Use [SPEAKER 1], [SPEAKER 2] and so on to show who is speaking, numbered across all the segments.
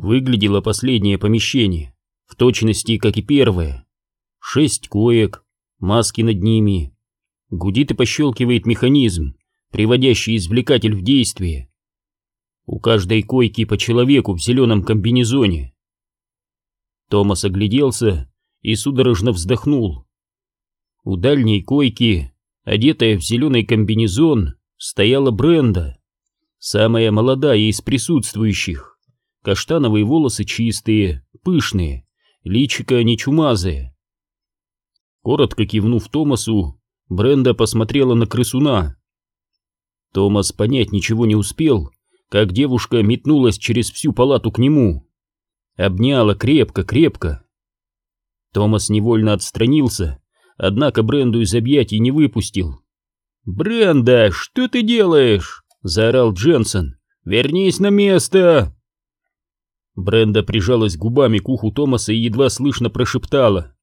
[SPEAKER 1] Выглядело последнее помещение в точности, как и первое. Шесть коек, маски над ними. Гудит и пощелкивает механизм, приводящий извлекатель в действие. У каждой койки по человеку в зеленом комбинезоне. Томас огляделся и судорожно вздохнул. У дальней койки, одетая в зеленый комбинезон, стояла Бренда, самая молодая из присутствующих. Каштановые волосы чистые, пышные, личико не чумазое. Коротко кивнув Томасу, Бренда посмотрела на крысуна. Томас понять ничего не успел, как девушка метнулась через всю палату к нему. Обняла крепко-крепко. Томас невольно отстранился, однако Бренду из объятий не выпустил. «Бренда, что ты делаешь?» — заорал Дженсен. «Вернись на место!» Бренда прижалась губами к уху Томаса и едва слышно прошептала.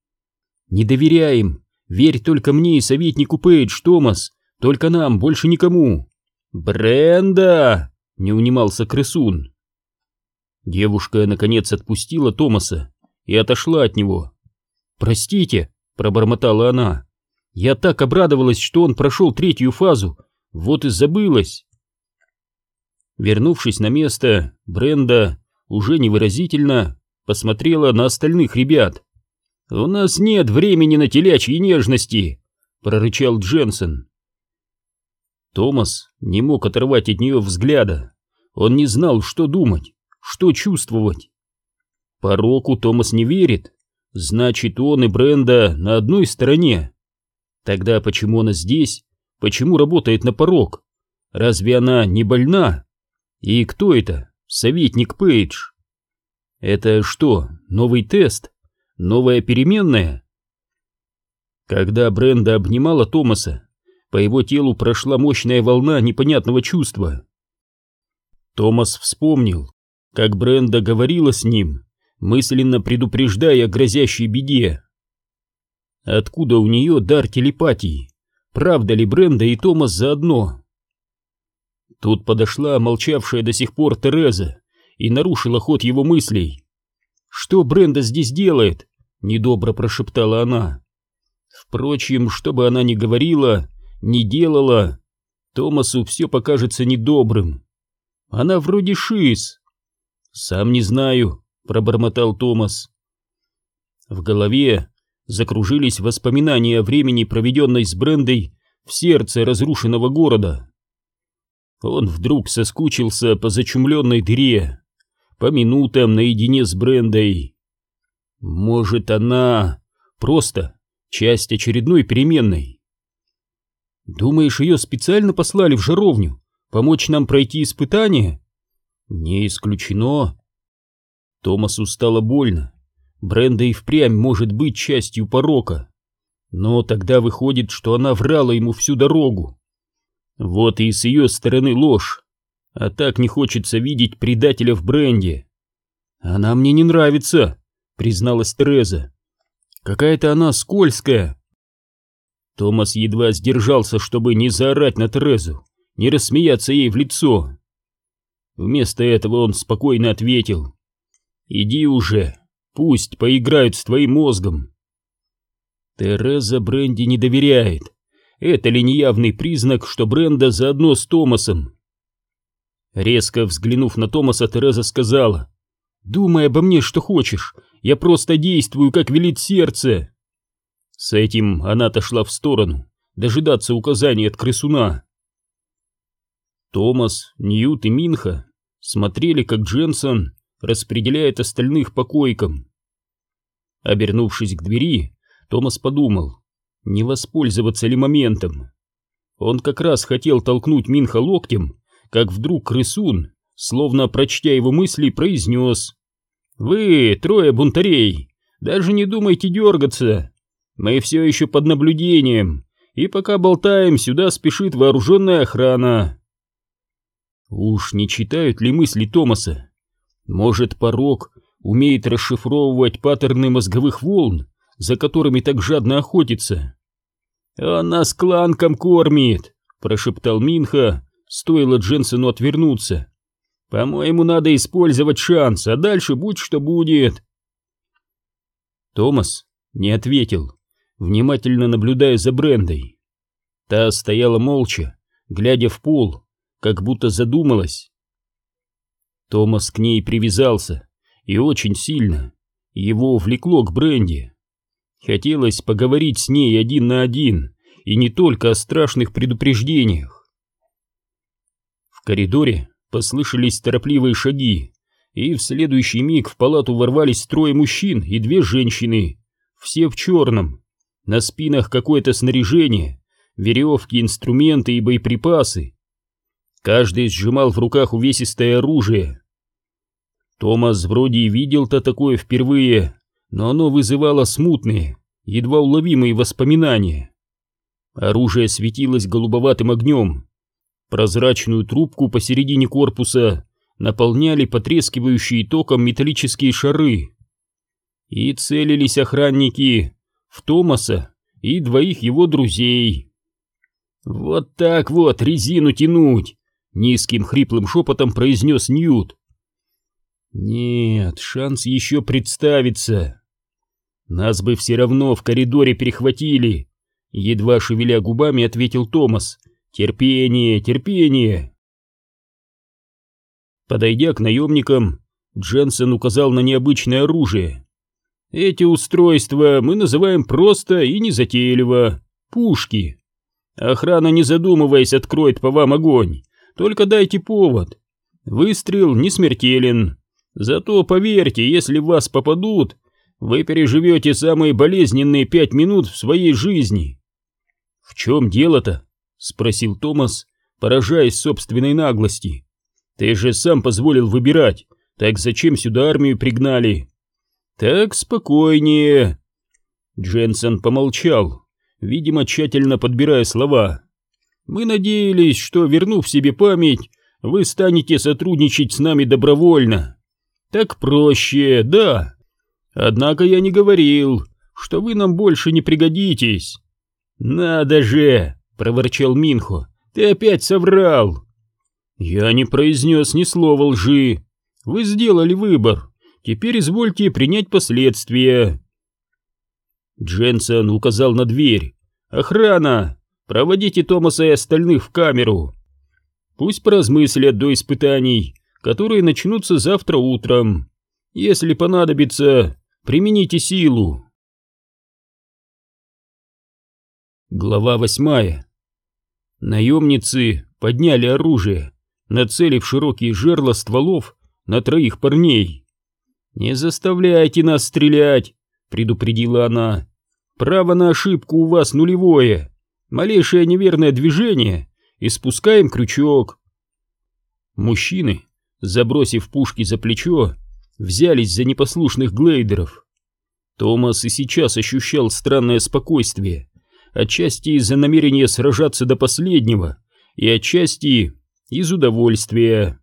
[SPEAKER 1] «Не доверяй им! Верь только мне и советнику Пейдж, Томас! Только нам, больше никому!» «Бренда!» — не унимался крысун. Девушка, наконец, отпустила Томаса и отошла от него. «Простите», — пробормотала она, — «я так обрадовалась, что он прошел третью фазу, вот и забылась». Вернувшись на место, Бренда уже невыразительно посмотрела на остальных ребят. «У нас нет времени на телячьи нежности!» — прорычал Дженсен. Томас не мог оторвать от нее взгляда. Он не знал, что думать, что чувствовать. По року Томас не верит. Значит, он и Бренда на одной стороне. Тогда почему она здесь? Почему работает на порог? Разве она не больна? И кто это? Советник Пейдж. Это что, новый тест? Новая переменная? Когда Бренда обнимала Томаса, по его телу прошла мощная волна непонятного чувства. Томас вспомнил, как Бренда говорила с ним, мысленно предупреждая о грозящей беде. Откуда у нее дар телепатии? Правда ли Бренда и Томас заодно? Тут подошла молчавшая до сих пор Тереза и нарушила ход его мыслей. «Что Бренда здесь делает?» — недобро прошептала она. Впрочем, что бы она ни говорила, ни делала, Томасу все покажется недобрым. Она вроде шиз. «Сам не знаю», — пробормотал Томас. В голове закружились воспоминания о времени, проведенной с Брендой в сердце разрушенного города. Он вдруг соскучился по зачумленной дыре, по минутам наедине с Брендой. Может, она просто часть очередной переменной? Думаешь, ее специально послали в жаровню, помочь нам пройти испытание? Не исключено. Томасу стало больно. Бренда и впрямь может быть частью порока. Но тогда выходит, что она врала ему всю дорогу. Вот и с ее стороны ложь. А так не хочется видеть предателя в бренде. Она мне не нравится, призналась Тереза. Какая-то она скользкая. Томас едва сдержался, чтобы не заорать на Терезу, не рассмеяться ей в лицо. Вместо этого он спокойно ответил. «Иди уже, пусть поиграют с твоим мозгом». Тереза Бренди не доверяет. Это ли не явный признак, что Бренда заодно с Томасом? Резко взглянув на Томаса, Тереза сказала, «Думай обо мне, что хочешь, я просто действую, как велит сердце». С этим она отошла в сторону, дожидаться указаний от крысуна. Томас, Ньют и Минха смотрели, как Дженсон распределяет остальных по койкам. Обернувшись к двери, Томас подумал, не воспользоваться ли моментом. Он как раз хотел толкнуть Минха локтем, как вдруг крысун, словно прочтя его мысли, произнес «Вы, трое бунтарей, даже не думайте дергаться. Мы все еще под наблюдением, и пока болтаем, сюда спешит вооруженная охрана». Уж не читают ли мысли Томаса? Может, порог умеет расшифровывать паттерны мозговых волн, за которыми так жадно охотится? «Он нас кланком кормит!» — прошептал Минха, стоило Дженсену отвернуться. По-моему, надо использовать шанс, а дальше будь что будет. Томас не ответил, внимательно наблюдая за Брендой. Та стояла молча, глядя в пол, как будто задумалась. Томас к ней привязался, и очень сильно. Его влекло к Бренде. Хотелось поговорить с ней один на один, и не только о страшных предупреждениях. В коридоре послышались торопливые шаги, и в следующий миг в палату ворвались трое мужчин и две женщины, все в черном, на спинах какое-то снаряжение, веревки, инструменты и боеприпасы. Каждый сжимал в руках увесистое оружие. Томас вроде и видел-то такое впервые, но оно вызывало смутные, едва уловимые воспоминания. Оружие светилось голубоватым огнем. Прозрачную трубку посередине корпуса наполняли потрескивающие током металлические шары. И целились охранники в Томаса и двоих его друзей. «Вот так вот резину тянуть!» — низким хриплым шепотом произнес Ньют. «Нет, шанс еще представится. Нас бы все равно в коридоре перехватили!» Едва шевеля губами, ответил Томас. «Терпение, терпение!» Подойдя к наемникам, Дженсен указал на необычное оружие. «Эти устройства мы называем просто и незатейливо пушки. Охрана, не задумываясь, откроет по вам огонь, только дайте повод. Выстрел не смертелен. Зато, поверьте, если в вас попадут, вы переживете самые болезненные пять минут в своей жизни». «В чем дело-то?» — спросил Томас, поражаясь собственной наглости. Ты же сам позволил выбирать, так зачем сюда армию пригнали? Так спокойнее. Дженсен помолчал, видимо, тщательно подбирая слова. Мы надеялись, что, вернув себе память, вы станете сотрудничать с нами добровольно. Так проще, да. Однако я не говорил, что вы нам больше не пригодитесь. Надо же, проворчал Минхо, ты опять соврал. «Я не произнес ни слова лжи. Вы сделали выбор. Теперь извольте принять последствия». Дженсен указал на дверь. «Охрана! Проводите Томаса и остальных в камеру. Пусть поразмыслят до испытаний, которые начнутся завтра утром. Если понадобится, примените силу». Глава восьмая. Наемницы подняли оружие нацелив широкие жерла стволов на троих парней. «Не заставляйте нас стрелять!» — предупредила она. «Право на ошибку у вас нулевое. Малейшее неверное движение, и спускаем крючок». Мужчины, забросив пушки за плечо, взялись за непослушных глейдеров. Томас и сейчас ощущал странное спокойствие, отчасти из-за намерения сражаться до последнего, и отчасти из удовольствия.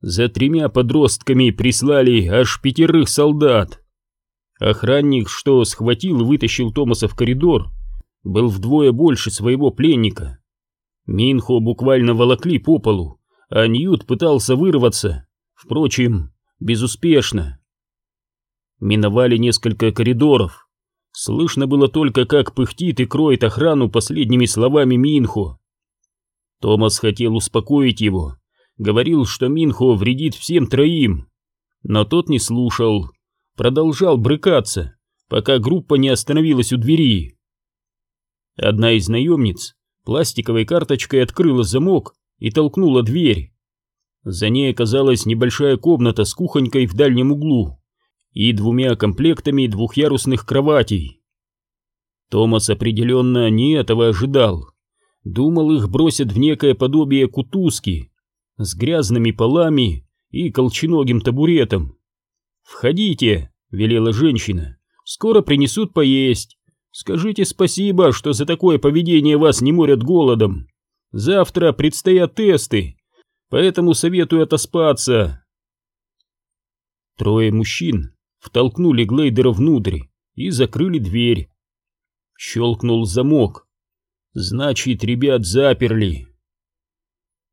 [SPEAKER 1] За тремя подростками прислали аж пятерых солдат. Охранник, что схватил и вытащил Томаса в коридор, был вдвое больше своего пленника. Минхо буквально волокли по полу, а Ньют пытался вырваться, впрочем, безуспешно. Миновали несколько коридоров. Слышно было только, как пыхтит и кроет охрану последними словами Минхо. Томас хотел успокоить его, говорил, что Минхо вредит всем троим, но тот не слушал, продолжал брыкаться, пока группа не остановилась у двери. Одна из наемниц пластиковой карточкой открыла замок и толкнула дверь. За ней оказалась небольшая комната с кухонькой в дальнем углу и двумя комплектами двухъярусных кроватей. Томас определенно не этого ожидал. Думал, их бросят в некое подобие кутузки с грязными полами и колченогим табуретом. «Входите», — велела женщина, — «скоро принесут поесть. Скажите спасибо, что за такое поведение вас не морят голодом. Завтра предстоят тесты, поэтому советую отоспаться». Трое мужчин втолкнули Глейдера внутрь и закрыли дверь. Щелкнул замок. Значит, ребят заперли.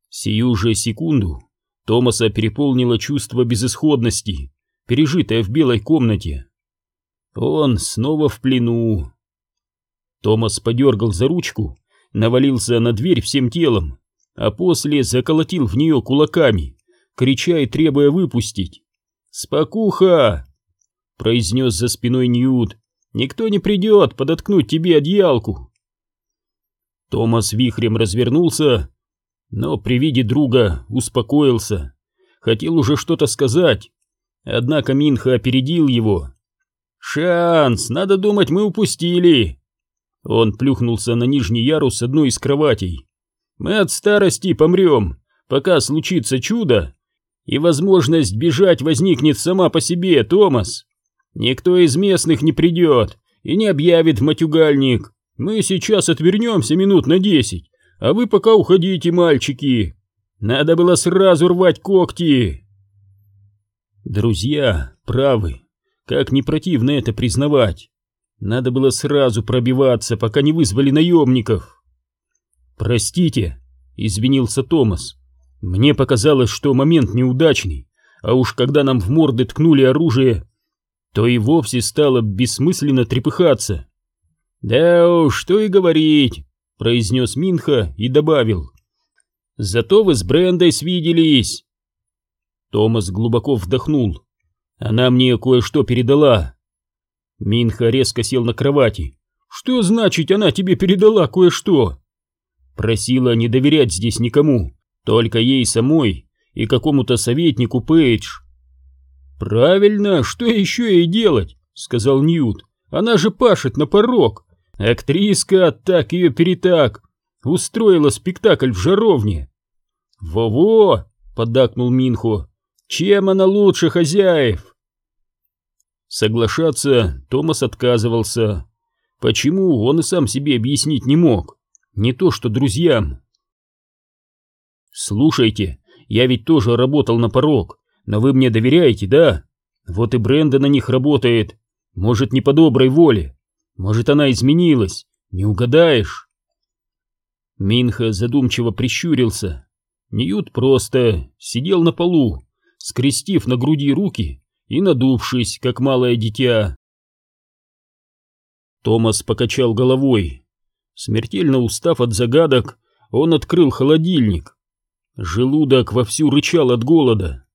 [SPEAKER 1] Сию же секунду Томаса переполнило чувство безысходности, пережитое в белой комнате. Он снова в плену. Томас подергал за ручку, навалился на дверь всем телом, а после заколотил в нее кулаками, крича и требуя выпустить. «Спокуха!» — произнес за спиной Ньют. «Никто не придет подоткнуть тебе одеялку!» Томас вихрем развернулся, но при виде друга успокоился. Хотел уже что-то сказать, однако Минха опередил его. «Шанс! Надо думать, мы упустили!» Он плюхнулся на нижний ярус одной из кроватей. «Мы от старости помрем, пока случится чудо, и возможность бежать возникнет сама по себе, Томас. Никто из местных не придет и не объявит матюгальник. Мы сейчас отвернемся минут на десять, а вы пока уходите, мальчики. Надо было сразу рвать когти. Друзья правы, как не противно это признавать. Надо было сразу пробиваться, пока не вызвали наемников. «Простите», — извинился Томас. «Мне показалось, что момент неудачный, а уж когда нам в морды ткнули оружие, то и вовсе стало бессмысленно трепыхаться». «Да уж, что и говорить произнес Минха и добавил. «Зато вы с Брендой свиделись!» Томас глубоко вдохнул. «Она мне кое-что передала». Минха резко сел на кровати. «Что значит, она тебе передала кое-что?» Просила не доверять здесь никому, только ей самой и какому-то советнику Пейдж. «Правильно, что еще ей делать?» — сказал Ньют. «Она же пашет на порог, Актриска так ее перетак устроила спектакль в жаровне. «Во-во!» — поддакнул Минхо. «Чем она лучше хозяев?» Соглашаться Томас отказывался. Почему, он и сам себе объяснить не мог. Не то что друзьям. «Слушайте, я ведь тоже работал на порог, но вы мне доверяете, да? Вот и Бренда на них работает. Может, не по доброй воле, может, она изменилась, не угадаешь. Минха задумчиво прищурился. Ньют просто сидел на полу, скрестив на груди руки и надувшись, как малое дитя. Томас покачал головой. Смертельно устав от загадок, он открыл холодильник. Желудок вовсю рычал от голода.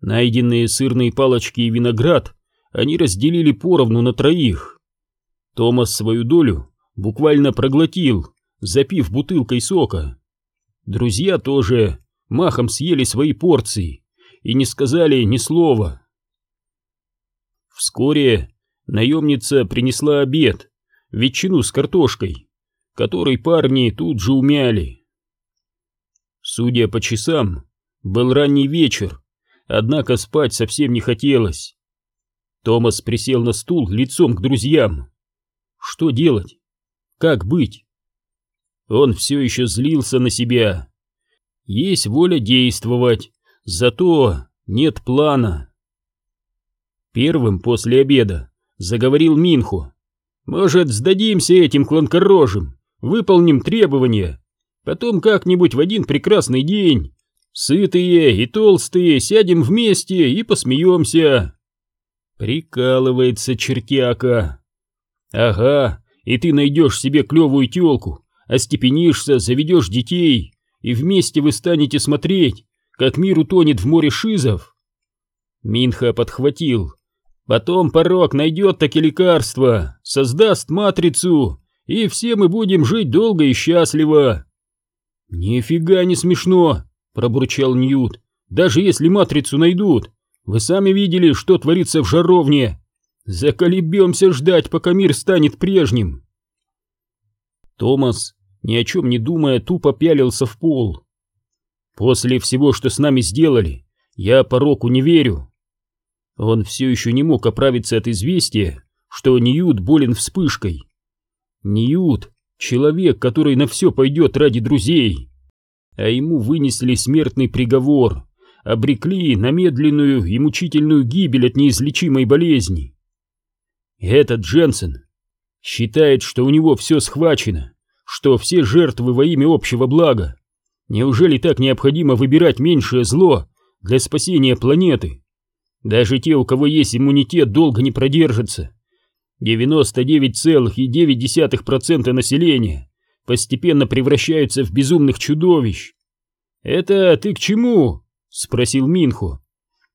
[SPEAKER 1] Найденные сырные палочки и виноград они разделили поровну на троих. Томас свою долю буквально проглотил, запив бутылкой сока. Друзья тоже махом съели свои порции и не сказали ни слова. Вскоре наемница принесла обед, ветчину с картошкой, который парни тут же умяли. Судя по часам, был ранний вечер, однако спать совсем не хотелось. Томас присел на стул лицом к друзьям. Что делать? Как быть? Он все еще злился на себя. Есть воля действовать, зато нет плана. Первым после обеда заговорил Минху. «Может, сдадимся этим кланкорожим, выполним требования, потом как-нибудь в один прекрасный день, сытые и толстые, сядем вместе и посмеемся». Прикалывается чертяка. Ага, и ты найдешь себе клевую телку, остепенишься, заведешь детей, и вместе вы станете смотреть, как мир утонет в море шизов. Минха подхватил. Потом порог найдет таки лекарство, создаст матрицу, и все мы будем жить долго и счастливо. Нифига не смешно, пробурчал Ньют. Даже если матрицу найдут, вы сами видели, что творится в жаровне. Заколебемся ждать, пока мир станет прежним. Томас, ни о чем не думая, тупо пялился в пол. После всего, что с нами сделали, я пороку не верю. Он все еще не мог оправиться от известия, что Ньют болен вспышкой. Ньют — человек, который на все пойдет ради друзей. А ему вынесли смертный приговор, обрекли на медленную и мучительную гибель от неизлечимой болезни. Этот Дженсен считает, что у него все схвачено, что все жертвы во имя общего блага. Неужели так необходимо выбирать меньшее зло для спасения планеты? Даже те, у кого есть иммунитет, долго не продержатся. 99,9% населения постепенно превращаются в безумных чудовищ. «Это ты к чему?» — спросил Минху.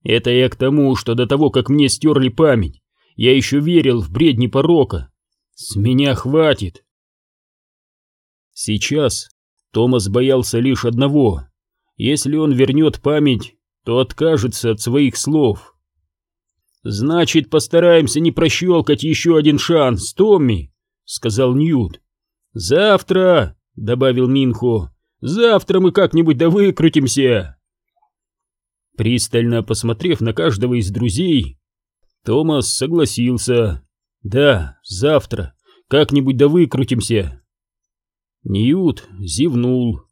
[SPEAKER 1] «Это я к тому, что до того, как мне стерли память, я еще верил в бредни порока. С меня хватит». Сейчас Томас боялся лишь одного. Если он вернет память, то откажется от своих слов. «Значит, постараемся не прощелкать еще один шанс, Томми», — сказал Ньют. «Завтра», — добавил Минхо, — «завтра мы как-нибудь да выкрутимся». Пристально посмотрев на каждого из друзей, Томас согласился. «Да, завтра, как-нибудь да выкрутимся». Ньют зевнул.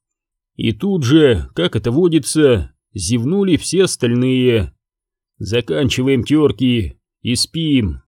[SPEAKER 1] И тут же, как это водится, зевнули все остальные. Заканчиваем терки и спим.